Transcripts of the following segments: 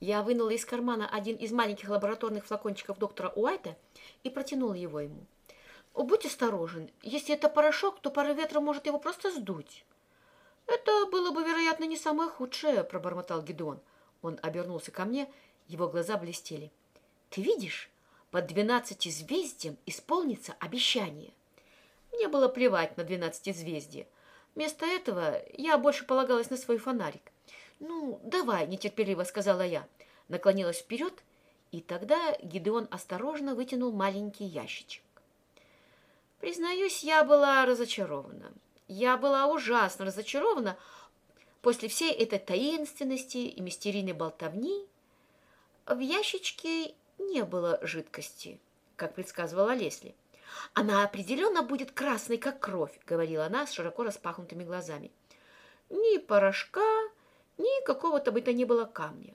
Я вынула из кармана один из маленьких лабораторных флакончиков доктора Уайта и протянула его ему. «Будь осторожен. Если это порошок, то пара ветра может его просто сдуть». «Это было бы, вероятно, не самое худшее», — пробормотал Гедеон. Он обернулся ко мне, его глаза блестели. «Ты видишь, под двенадцатизвездием исполнится обещание». Мне было плевать на двенадцатизвездие. Вместо этого я больше полагалась на свой фонарик. «Ну, давай», — нетерпеливо сказала я. Наклонилась вперед, и тогда Гидеон осторожно вытянул маленький ящичек. Признаюсь, я была разочарована. Я была ужасно разочарована после всей этой таинственности и мистерийной болтовни. В ящичке не было жидкости, как предсказывала Лесли. «Она определенно будет красной, как кровь», — говорила она с широко распахнутыми глазами. «Ни порошка, ни какого-то бы то ни было камня.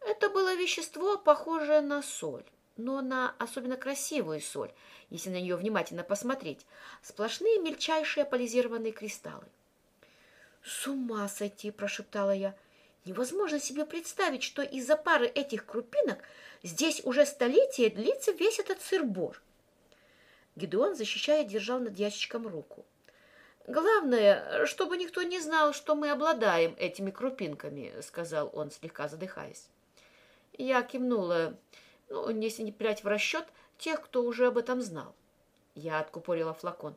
Это было вещество, похожее на соль, но на особенно красивую соль, если на нее внимательно посмотреть. Сплошные мельчайшие полизированные кристаллы. «С ума сойти!» – прошептала я. «Невозможно себе представить, что из-за пары этих крупинок здесь уже столетия длится весь этот сырбор». Гедеон, защищая, держал над ящичком руку. «Главное, чтобы никто не знал, что мы обладаем этими крупинками», — сказал он, слегка задыхаясь. Я кивнула, ну, если не прять в расчет тех, кто уже об этом знал. Я откупорила флакон.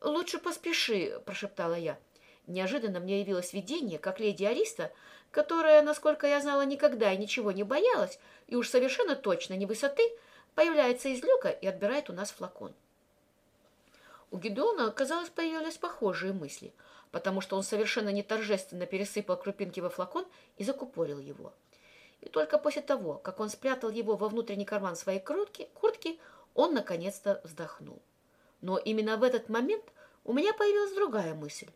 «Лучше поспеши», — прошептала я. Неожиданно мне явилось видение, как леди Ариста, которая, насколько я знала, никогда и ничего не боялась, и уж совершенно точно не высоты, появляется из люка и отбирает у нас флакон. У Гедеона, казалось, появились похожие мысли, потому что он совершенно не торжественно пересыпал крупинки во флакон и закупорил его. И только после того, как он спрятал его во внутренний карман своей куртки, куртки, он наконец-то вздохнул. Но именно в этот момент у меня появилась другая мысль.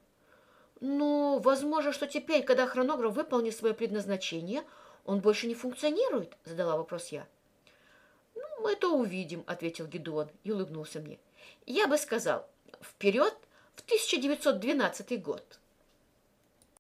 «Ну, возможно, что теперь, когда хронограф выполнит свое предназначение, он больше не функционирует?» – задала вопрос я. «Ну, мы это увидим», – ответил Гедеон и улыбнулся мне. Я бы сказал, вперед в 1912 год.